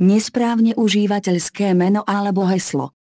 nesprávne užívateľské meno alebo heslo.